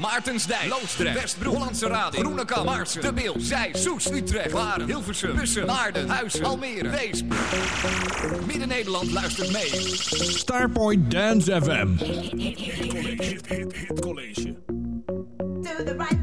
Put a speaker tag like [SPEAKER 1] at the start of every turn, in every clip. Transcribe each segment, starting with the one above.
[SPEAKER 1] Maartensdijk, Loosdrecht, Westbroek, Hollandse Raden, Groenekan, Maarsen, De Bil, Zij, Soest, Utrecht, Laren, Hilversum, Bussen, Naarden, Huizen, Almere, Wees. Midden-Nederland luistert mee.
[SPEAKER 2] Starpoint Dance FM.
[SPEAKER 3] Hit college.
[SPEAKER 4] Do the right.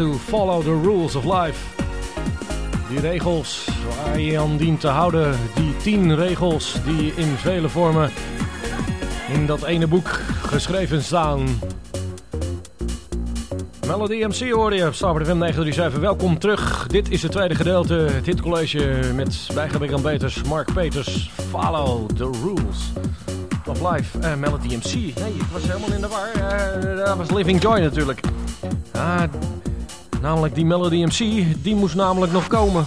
[SPEAKER 5] to follow the rules of life. Die regels waar je aan dient te houden. Die tien regels die in vele vormen in dat ene boek geschreven staan. Melody MC hoorde je op Starboard FM 937. Welkom terug. Dit is het tweede gedeelte, dit college met bijgebrek beters, Mark Peters. Follow the rules of life. Eh, Melody MC. Nee, ik was helemaal in de war. Eh, dat was Living Joy natuurlijk. Ah, Namelijk die Melody MC, die moest namelijk nog komen.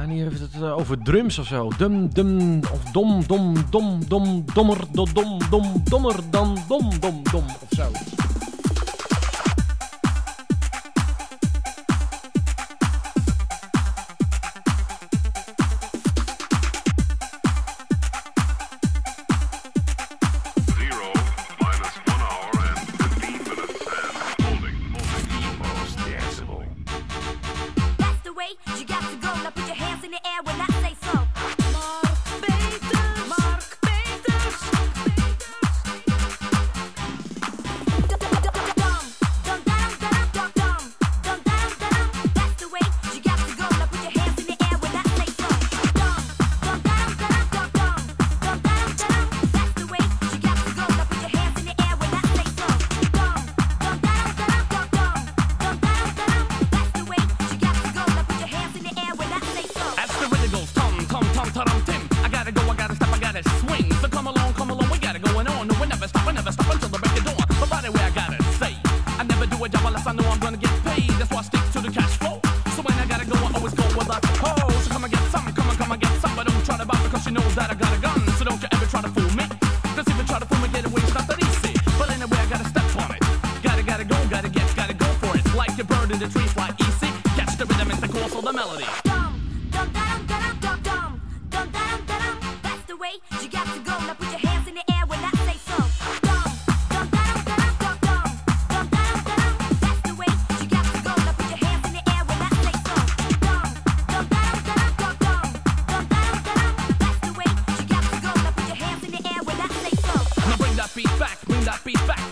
[SPEAKER 5] En hier heeft het eh, over drums of zo. Dum, dum, of dom, dom, dom, dom, dommer, dom, dom, dommer dan dom, dom, dom of zo.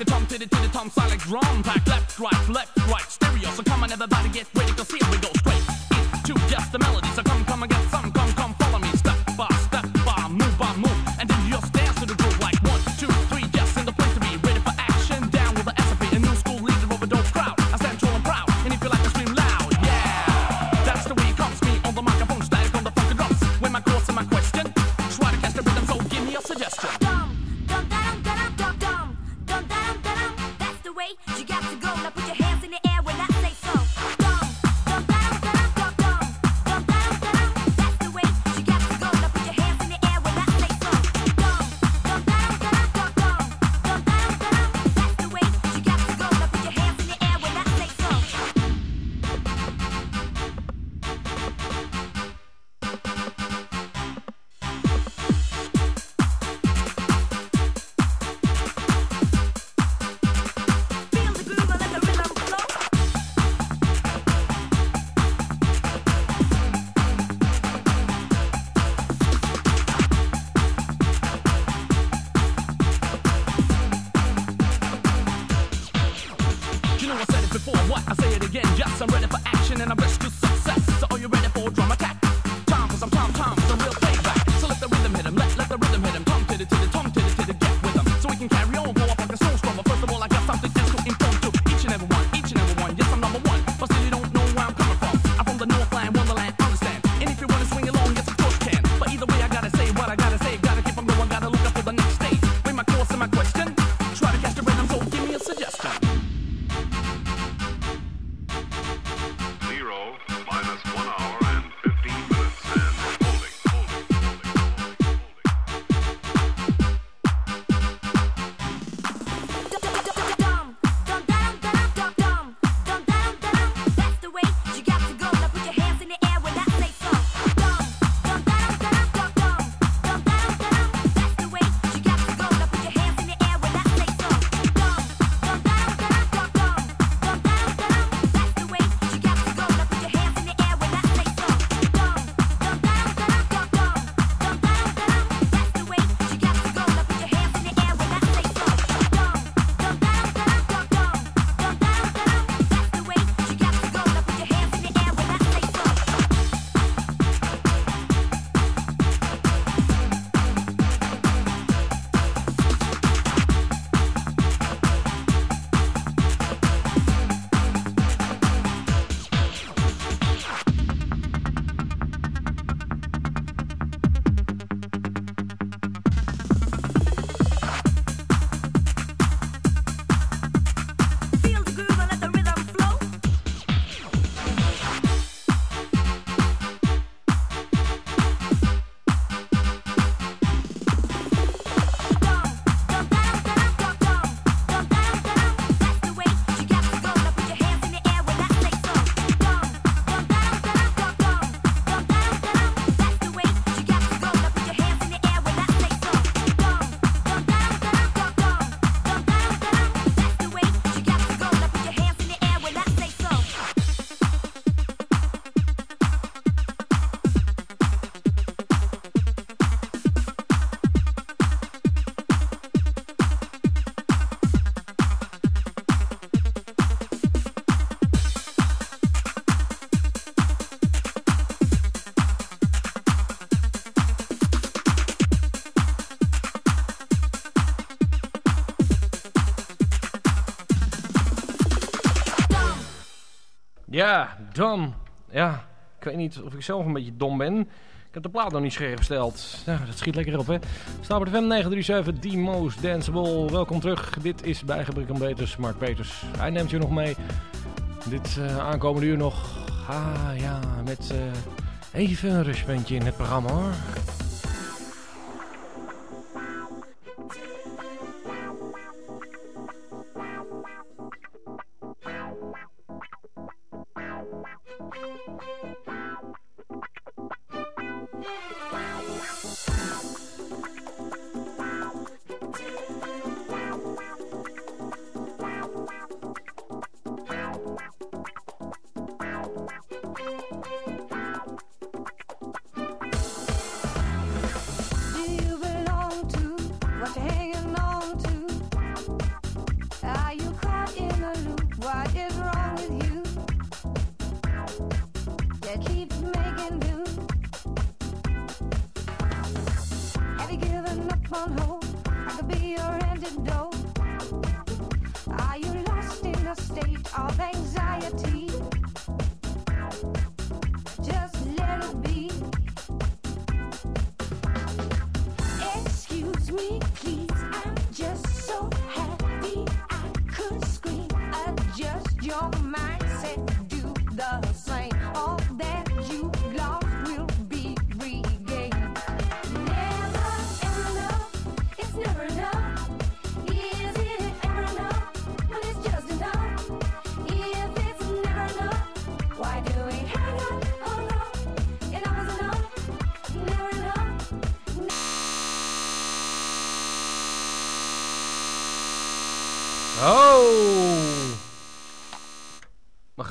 [SPEAKER 6] the
[SPEAKER 7] tom, to the to the tom, silent drum pack. Left, right, left, right, stereo. So come on, everybody, get ready, cause here we go straight into just the melody.
[SPEAKER 8] Dom. Ja, ik weet niet of ik zelf een beetje dom ben. Ik heb de plaat nog niet scherp gesteld. Ja, dat schiet lekker op, hè. Stapert FM 937, The Most Danceable. Welkom terug. Dit is bijgebrek aan Beters, Mark Peters. Hij neemt je nog mee. Dit eh, aankomende uur nog. Ah, ja, met eh, even een rustpuntje in het programma, hoor.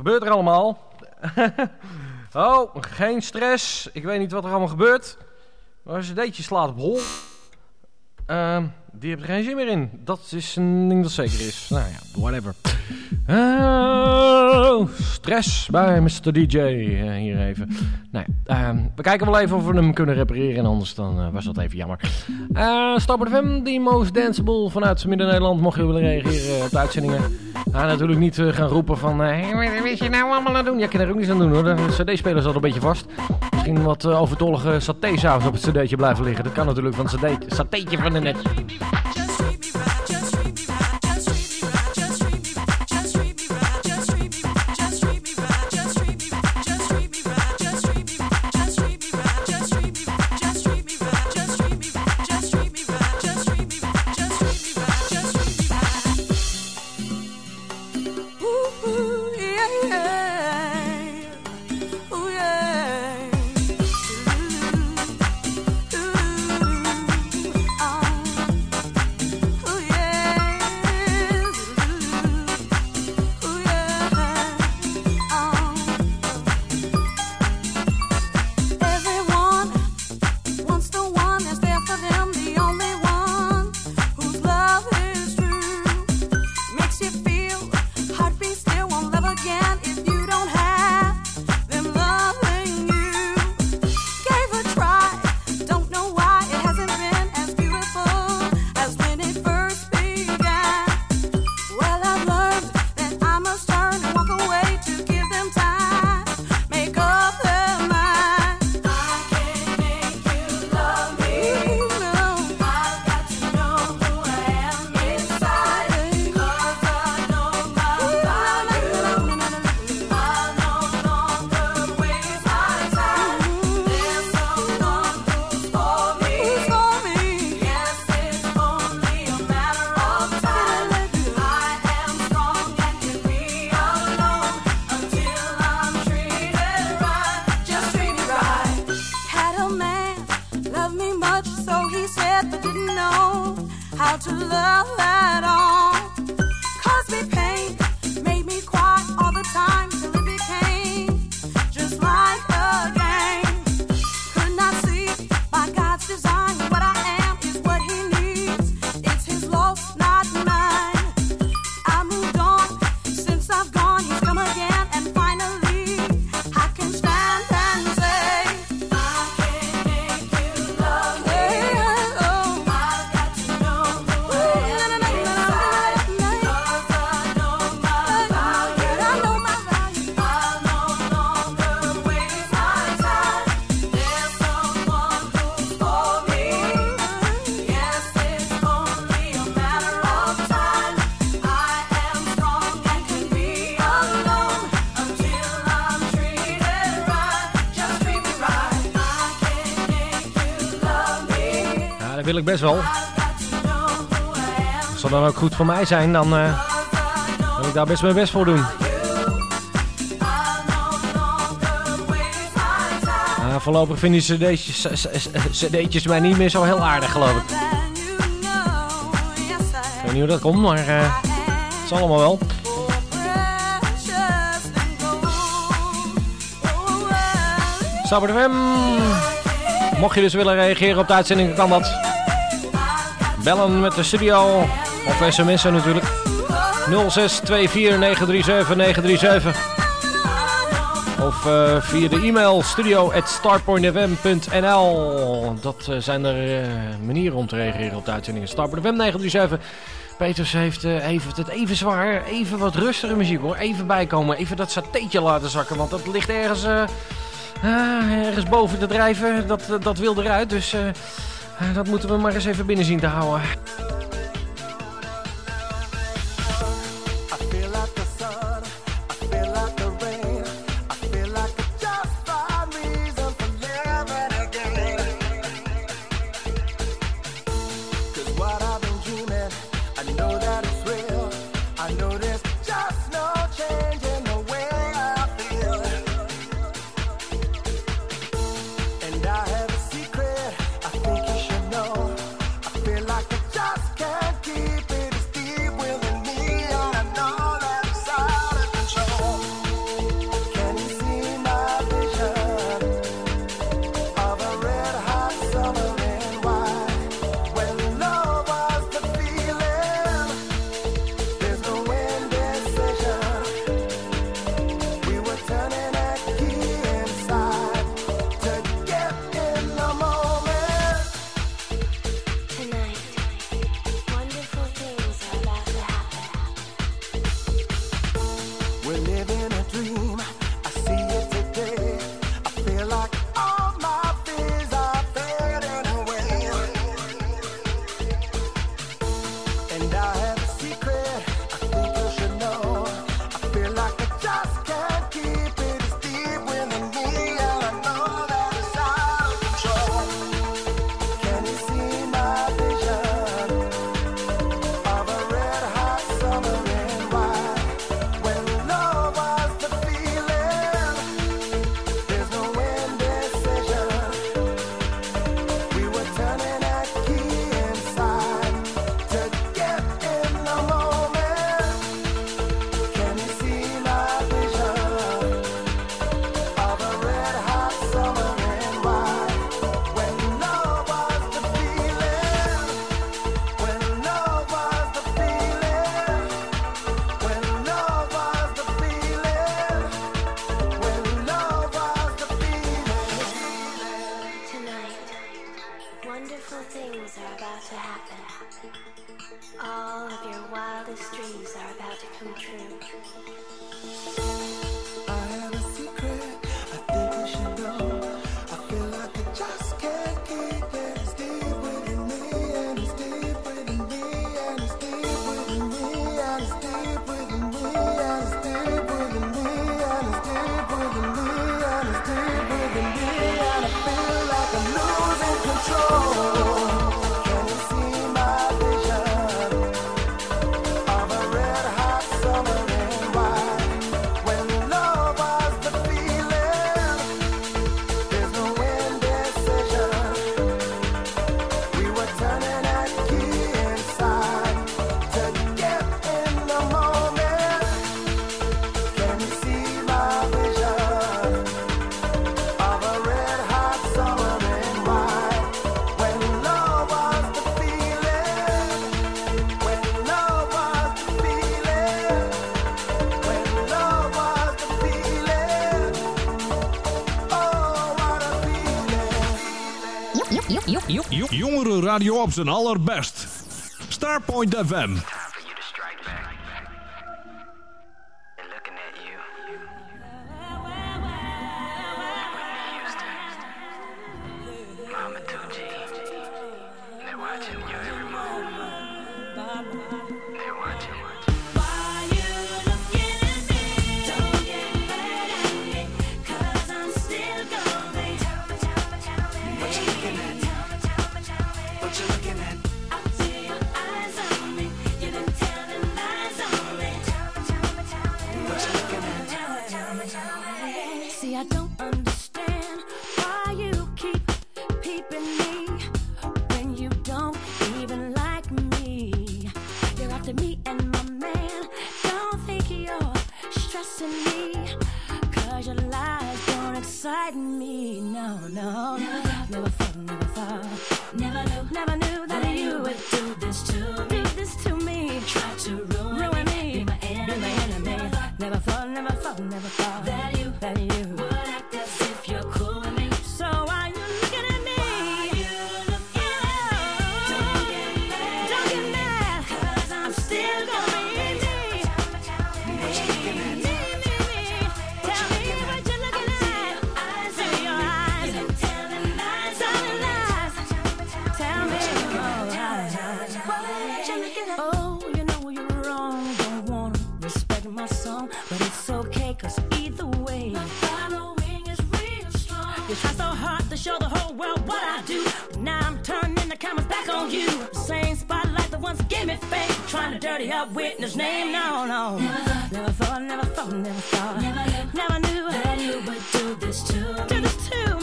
[SPEAKER 8] Gebeurt er allemaal? oh, geen stress. Ik weet niet wat er allemaal gebeurt. Maar een cd'tje slaat op hol. Ehm, die heeft er geen zin meer in. Dat is een ding dat zeker is. Nou ja, whatever. Oh, stress bij Mr. DJ. eh, hier even. Nou ja, ehm, we kijken wel even of we hem kunnen repareren. En anders dan eh, was dat even jammer. Uh, Stapper FM, die most danceable vanuit Midden-Nederland. Mocht je willen reageren eh, op de uitzendingen. Ah, natuurlijk niet eh, gaan roepen van... eh, wat is je nou allemaal aan doen? Ja, ik kan er ook niets aan doen hoor. De cd-speler zat een beetje vast. Misschien wat eh, overtollige satésaus op het cd'tje blijven liggen. Dat kan natuurlijk van het satéetje van de net.
[SPEAKER 9] dat
[SPEAKER 10] wil ik best wel. Zal dat dan ook goed voor mij zijn, dan uh, wil ik daar best mijn best voor doen. Uh, voorlopig vinden die cd'tjes, eh, cd'tjes mij niet meer zo heel aardig, geloof ik. Ik weet niet hoe dat komt, maar het is allemaal wel. Sabber Mocht je dus willen reageren op de uitzending, kan dat. Bellen met de studio of sms'en natuurlijk. 0624937937. Of via de e-mail studio Dat eh, zijn er eh, manieren om te reageren op de uitzendingen. Starpointfm 937. Peters heeft even, het even zwaar. Even wat rustige muziek hoor. Even bijkomen. Even dat satéetje laten zakken. Want dat ligt ergens, ah, ergens boven te drijven. Dat, dat wil eruit. Dus eh, dat moeten we maar eens even binnen zien te houden.
[SPEAKER 2] radio op zijn allerbest. Starpoint FM.
[SPEAKER 11] fall,
[SPEAKER 4] never fall, never fall. claim it fake, trying to dirty up witness name. No, no. Never thought, never thought, never thought, never, knew, never knew that knew would do this to me. Do this to me.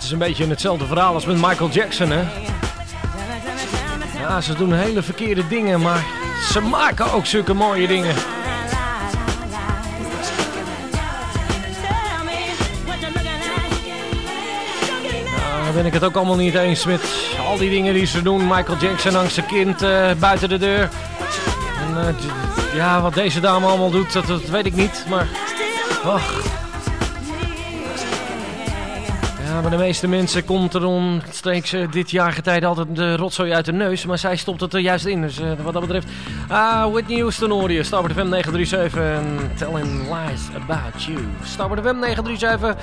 [SPEAKER 12] het is een beetje hetzelfde verhaal als met Michael Jackson, hè? Ja, ze doen hele verkeerde dingen, maar ze maken ook zulke mooie dingen. Ah, ben ik het ook allemaal niet eens met al die dingen die ze doen. Michael Jackson hangt zijn kind eh, buiten de deur. En, eh, ja, wat deze dame allemaal doet, dat, weet ik niet, maar... Och. De meeste mensen komt er omstreeks dit jaar getijden altijd de rotzooi uit de neus. Maar zij stopt het er juist in. Dus eh, wat dat betreft... Ah, Whitney Houston hoor je. Starboard FM 937. Telling lies about you. Starboard FM 937.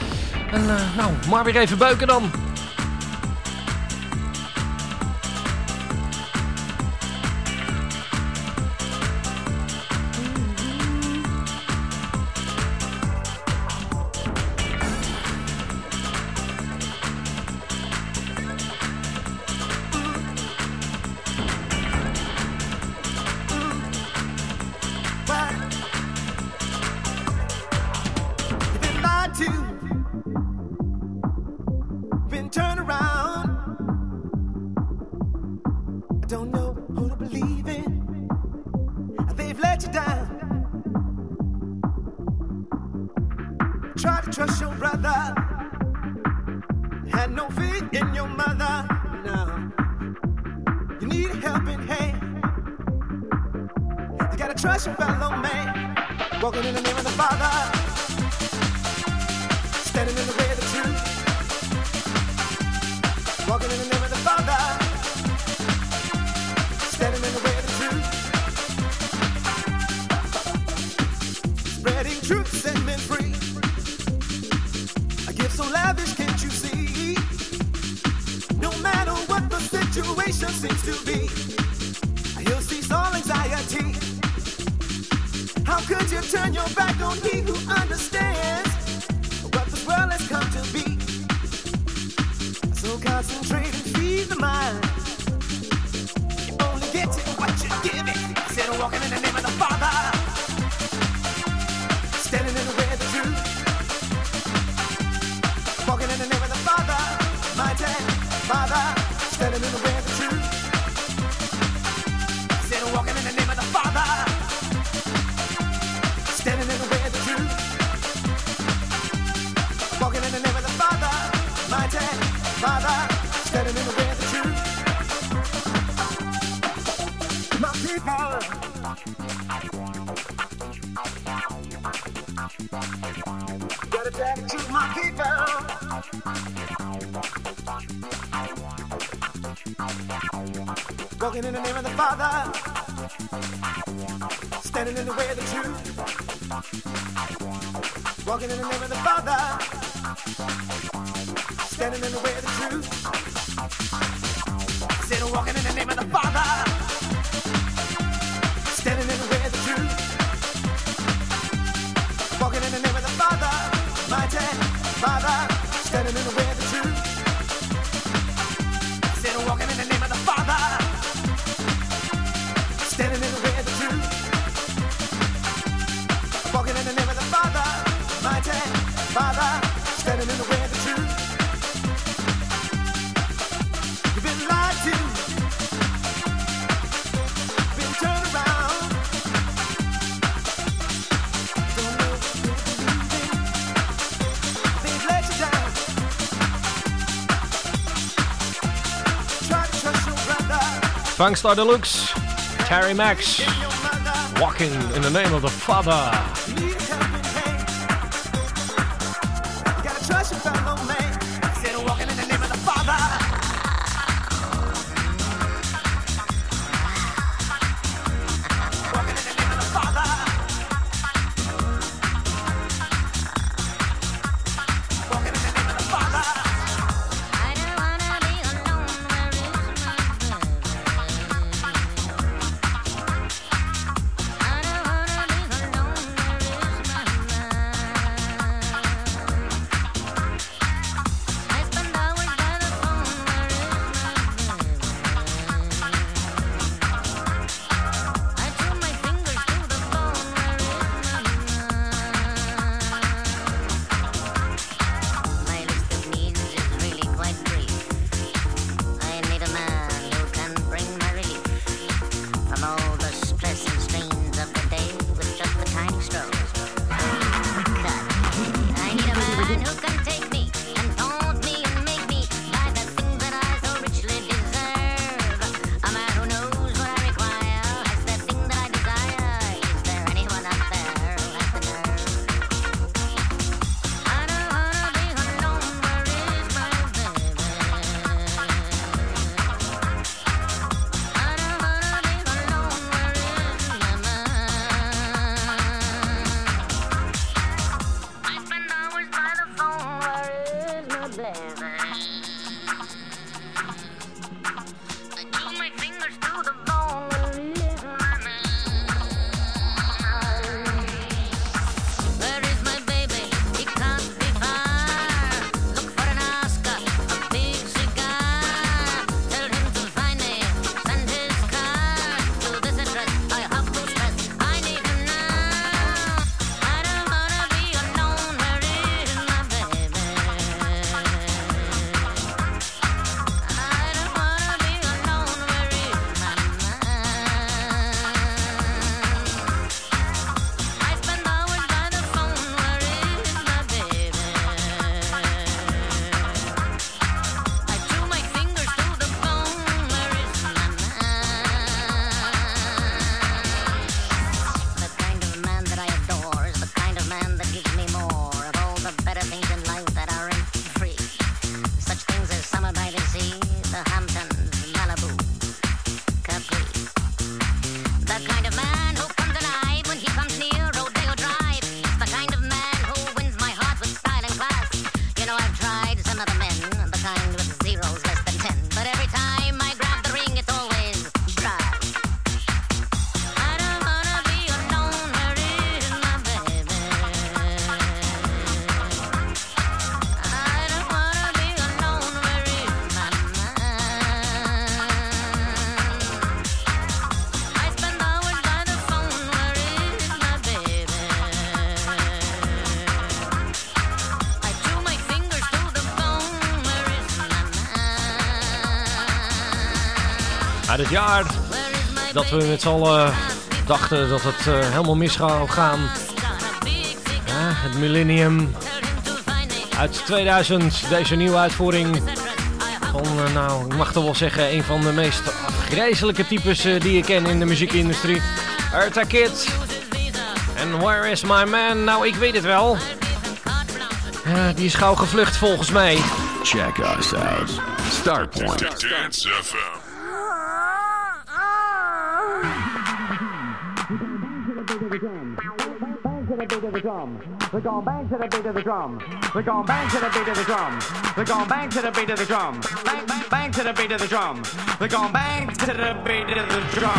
[SPEAKER 12] En eh, nou, maar weer even buiken dan.
[SPEAKER 10] truth set men free. I give so lavish, can't you see? No matter what the situation seems to be, he'll cease all anxiety. How could you turn your back on he who understands what this world has come to be? So concentrate and feed the mind. telling the way the truth.
[SPEAKER 13] Funkstar Deluxe, Terry Max, walking in the name of the Father. Uit het jaar dat we met z'n allen dachten dat het eh, helemaal mis zou gaan. Het millennium. Uit 2000 deze nieuwe uitvoering. Van, eh, nou, ik mag toch wel zeggen, een van de meest afgrijzelijke types eh, die ik ken in de muziekindustrie. Erta Kid. En Where is my man? Nou, ik weet het wel. die is gauw gevlucht volgens mij.
[SPEAKER 14] Check us out. Startpoint.
[SPEAKER 1] We're going bang to the beat of the drum. We're bang to the beat of the drum. We're bang to the beat of the drum. Bang, bang, bang to the beat of the drum. We're bang to the beat of the drum.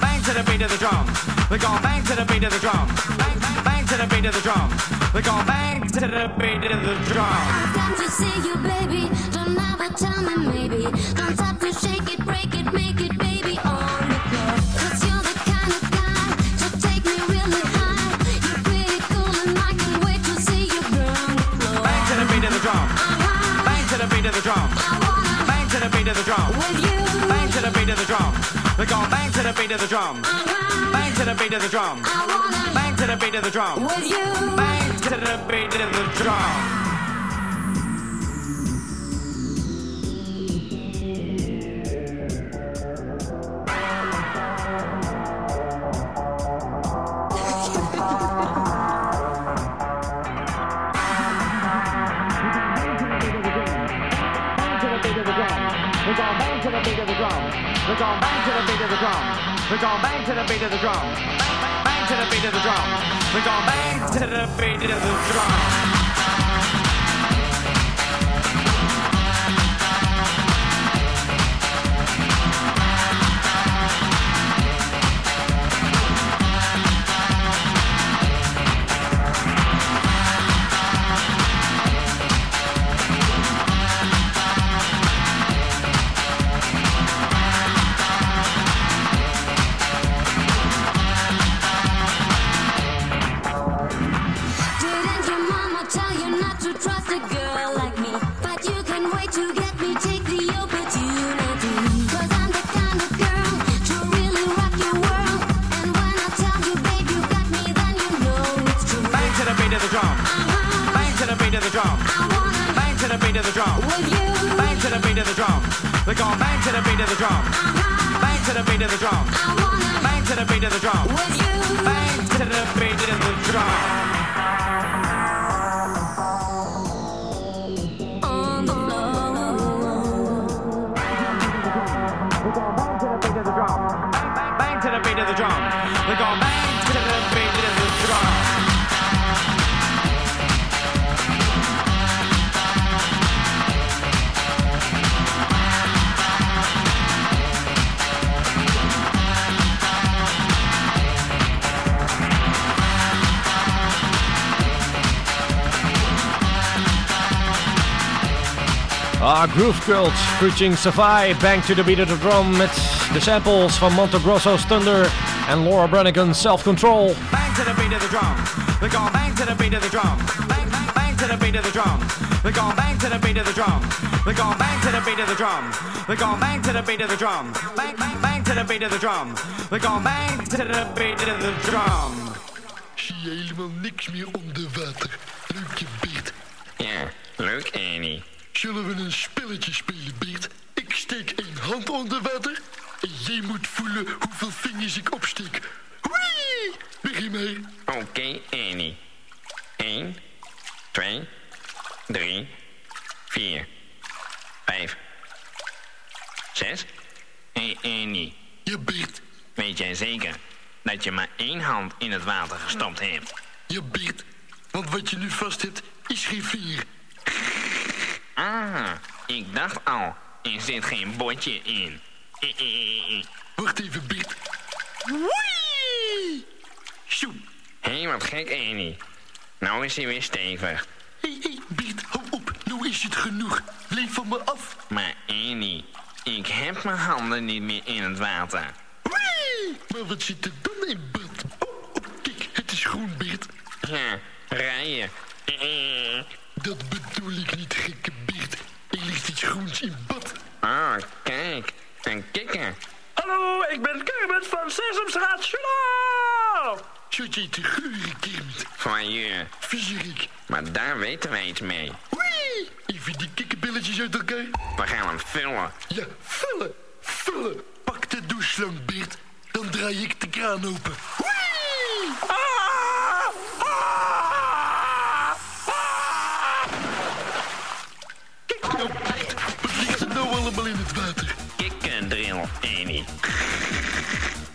[SPEAKER 1] Bang to the beat of the drum. We're bang to the beat of the drum. Bang, bang, bang to the beat of the drum. We're bang to the beat of the drum.
[SPEAKER 4] I've got to see you, baby. Don't ever tell me maybe. Don't stop to
[SPEAKER 1] drum. Bang to the beat of the drum.
[SPEAKER 4] I wanna
[SPEAKER 1] Bang to the beat of the drum. We're bang to the beat of the drum. Bang to the beat of the drum. Bang to the beat of the drum.
[SPEAKER 4] with you.
[SPEAKER 1] Bang to the beat of the drum. The beat of the drum. We're going bang to the beat of the drum. We're going bang to the beat of the drum. Bang, bang, bang to the beat of the drum. We're going bang to the beat of the drum.
[SPEAKER 12] Groove Cult, featuring Savai, Bang to the Beat of the Drum met de samples van Monte Grosso's Thunder en Laura Branigan's Self Control.
[SPEAKER 1] Bang to the beat of the drum. We're going bang to the beat of the drum. Bang, bang, bang to the beat of the drum. We're going bang to the beat of the drum. We're going bang to the beat of the drum. We're going bang to the beat of the drum. Bang, bang, bang to the beat of the drum. We're going bang to the beat of the drum.
[SPEAKER 15] Zie je helemaal niks meer onder water. Leuk je beert.
[SPEAKER 16] Ja, leuk Annie.
[SPEAKER 15] Zullen we een spelletje spelen, Beert? Ik steek één hand onder water. En jij moet voelen hoeveel vingers ik opsteek. Whee! Begin maar.
[SPEAKER 16] Oké Annie. 1, 2, 3, 4, 5, 6. Hé hey Annie,
[SPEAKER 15] Ja, Beert.
[SPEAKER 16] weet jij zeker dat je maar één hand in het water gestopt hebt?
[SPEAKER 15] Ja, Beert. Want wat je nu vast hebt, is geen vinger.
[SPEAKER 16] Ah, ik dacht al, er zit geen botje in.
[SPEAKER 15] Wacht even, Beert. Whee! Zo.
[SPEAKER 16] Hé, hey, wat gek Annie. Nou is hij weer stevig.
[SPEAKER 15] Hé, hey, hey, Beert, hou op. Nou is het genoeg. Blijf van me af.
[SPEAKER 16] Maar Annie, ik heb mijn handen niet meer in het water.
[SPEAKER 15] Whee! Maar wat zit er dan in bad? Oh, oh, kijk, het is groen, Beert.
[SPEAKER 16] Ja, rijden.
[SPEAKER 15] Dat bedoel ik niet, gekke iets groens in bad.
[SPEAKER 16] Ah, kijk, een kikker.
[SPEAKER 3] Hallo, ik ben Kermit van Sesamstraat. Shula!
[SPEAKER 15] Zat jij te geuren, Kermit?
[SPEAKER 16] Van je.
[SPEAKER 15] Viezerik.
[SPEAKER 16] Maar daar weten wij iets mee.
[SPEAKER 15] Whee! Even die kikkerbilletjes uit elkaar.
[SPEAKER 16] We gaan hem vullen.
[SPEAKER 15] Ja, vullen, vullen. Pak de doucheslang, Beert. Dan draai ik de kraan open.
[SPEAKER 3] Ah!
[SPEAKER 17] feel
[SPEAKER 12] any.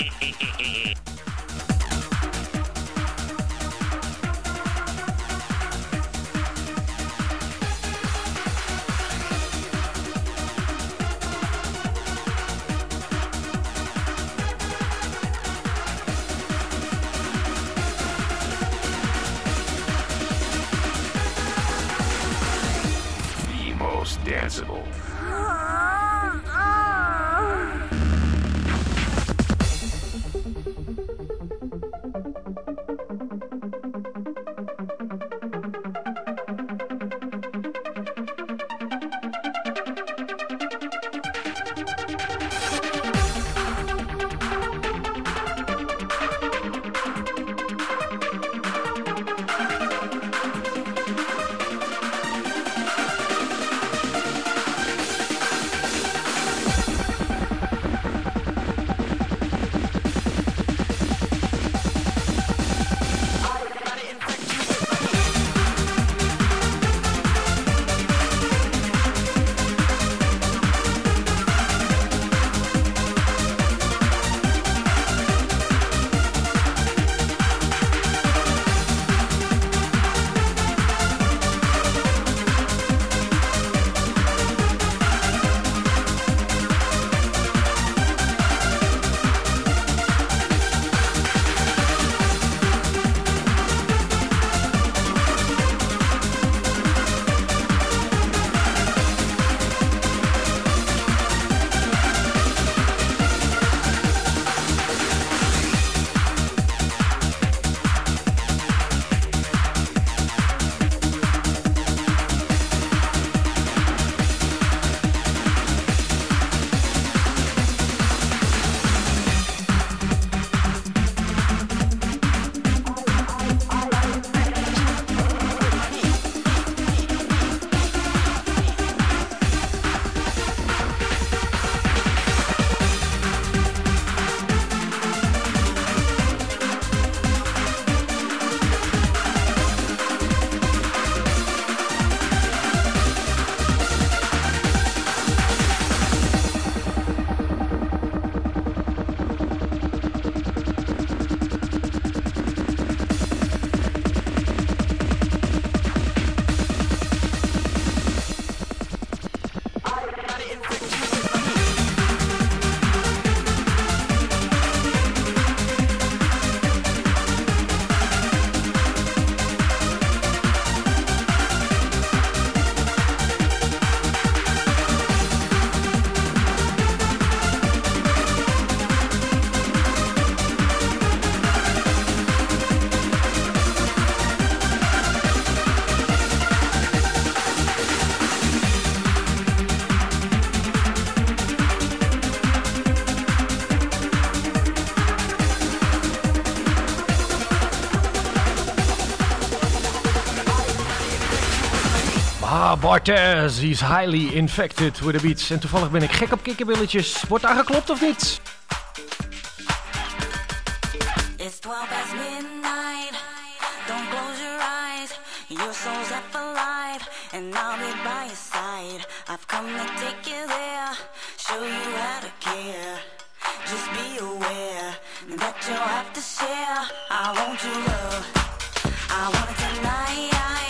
[SPEAKER 12] Cortez, he's highly infected with the beats. En toevallig ben ik gek op kikkerbilletjes. Wordt daar geklopt of niet?
[SPEAKER 18] It's 12 past midnight. Don't close your eyes. Your soul's up alive. And I'll be by your side. I've come to take you there. Show you how to care. Just be aware that you'll have to share. I want your love. I want it tonight.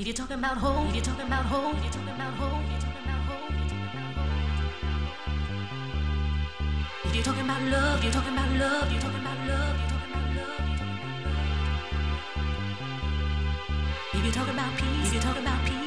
[SPEAKER 19] If you're talking about home, if you're talking about home, if you're talking about home, if you're talking about home, if you're talking about love, you're talking about love, you're talking about love, you're talking about love, you're talking about love. If you're talking about peace, if you're talking about peace,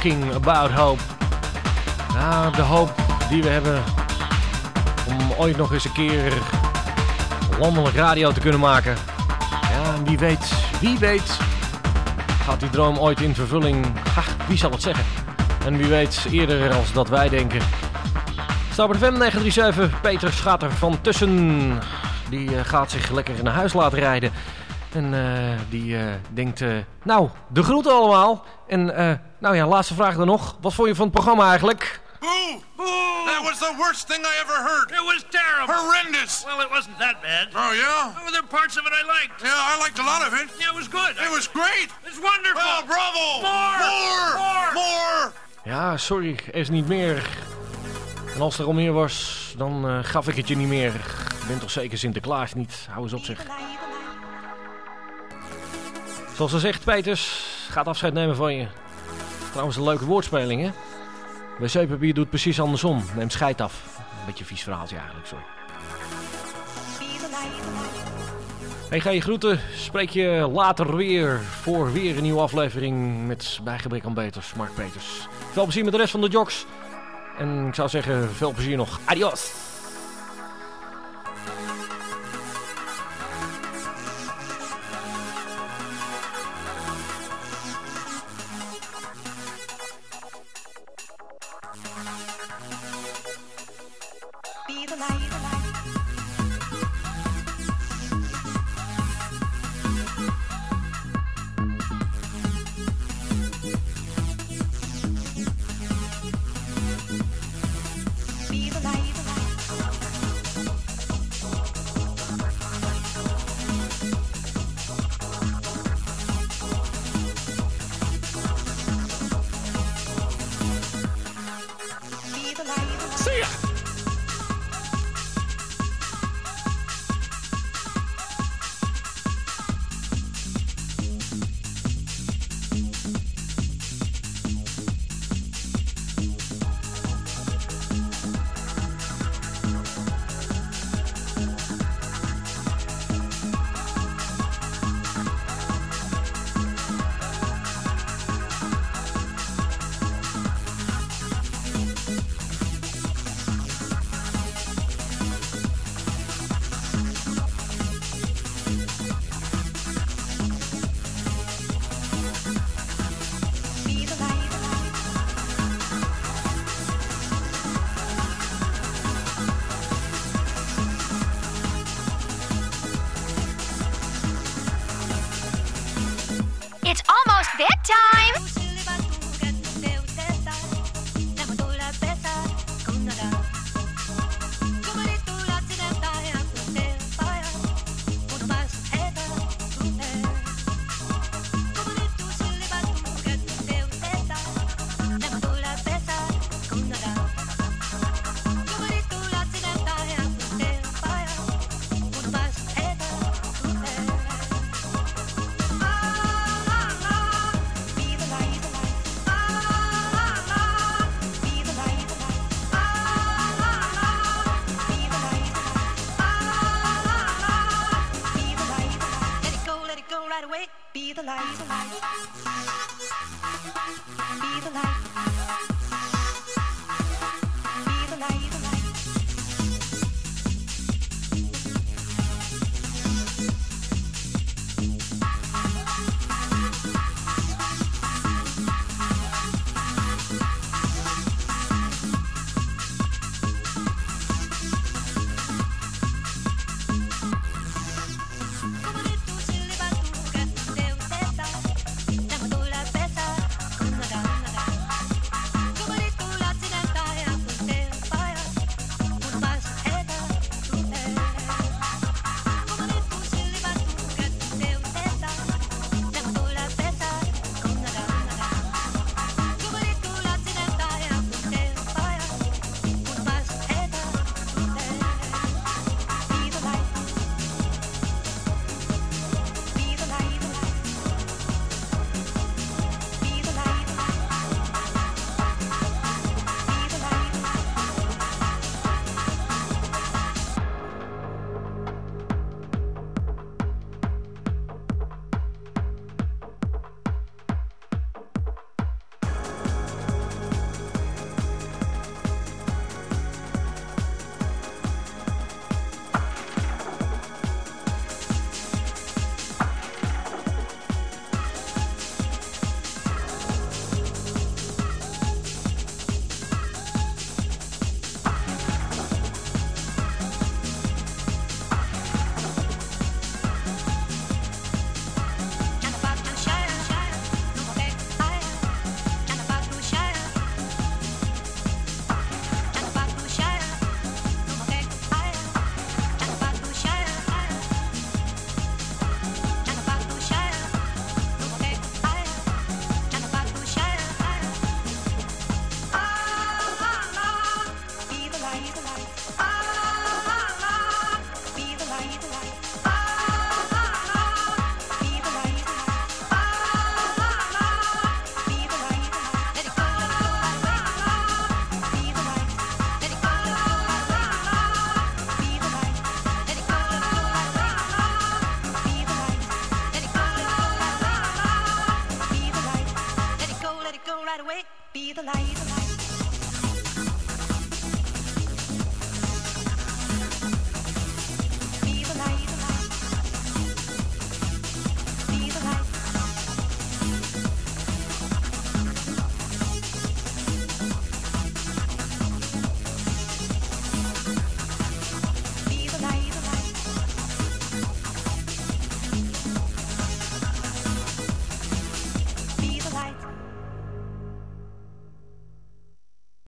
[SPEAKER 19] talking about hope.
[SPEAKER 12] Nou, de hoop die we hebben om ooit nog eens een keer landelijk radio te kunnen maken. Ja, en wie weet, wie weet, gaat die droom ooit in vervulling. Wie zal het zeggen? En wie weet eerder als dat wij denken. Stapper FM 937, Peter gaat er van tussen. Die eh, gaat zich lekker naar huis laten rijden. En eh, die eh, denkt, eh, nou, de groeten allemaal. En eh, nou ja, laatste vraag dan nog. Wat vond je van het programma eigenlijk?
[SPEAKER 20] Boo! Boo! That was the worst thing I ever heard.
[SPEAKER 3] It was terrible.
[SPEAKER 20] Horrendous.
[SPEAKER 3] Well, it wasn't that bad.
[SPEAKER 20] Oh, yeah?
[SPEAKER 3] Well, there were parts of it I liked.
[SPEAKER 20] Yeah, I liked a lot of it.
[SPEAKER 3] Yeah, it was good.
[SPEAKER 20] It was great.
[SPEAKER 3] It's wonderful.
[SPEAKER 20] Oh, bravo.
[SPEAKER 3] More.
[SPEAKER 20] More.
[SPEAKER 3] More.
[SPEAKER 20] More.
[SPEAKER 12] Ja, sorry, er is niet meer. En als er al meer was, dan eh, gaf ik het je niet meer. Je bent toch zeker Sinterklaas niet? Hou eens op zeg. Zoals ze zegt, Peters, gaat afscheid nemen van je.
[SPEAKER 5] Trouwens een leuke woordspeling, hè? Wc-papier doet precies andersom. Neemt scheid af. Een beetje vies verhaaltje eigenlijk, sorry. Hey, ga je groeten. Spreek je later weer voor weer een nieuwe aflevering met bijgebrek aan Beters, Mark Peters. Veel plezier met de rest van de jocks. En ik zou zeggen, veel plezier nog. Adios!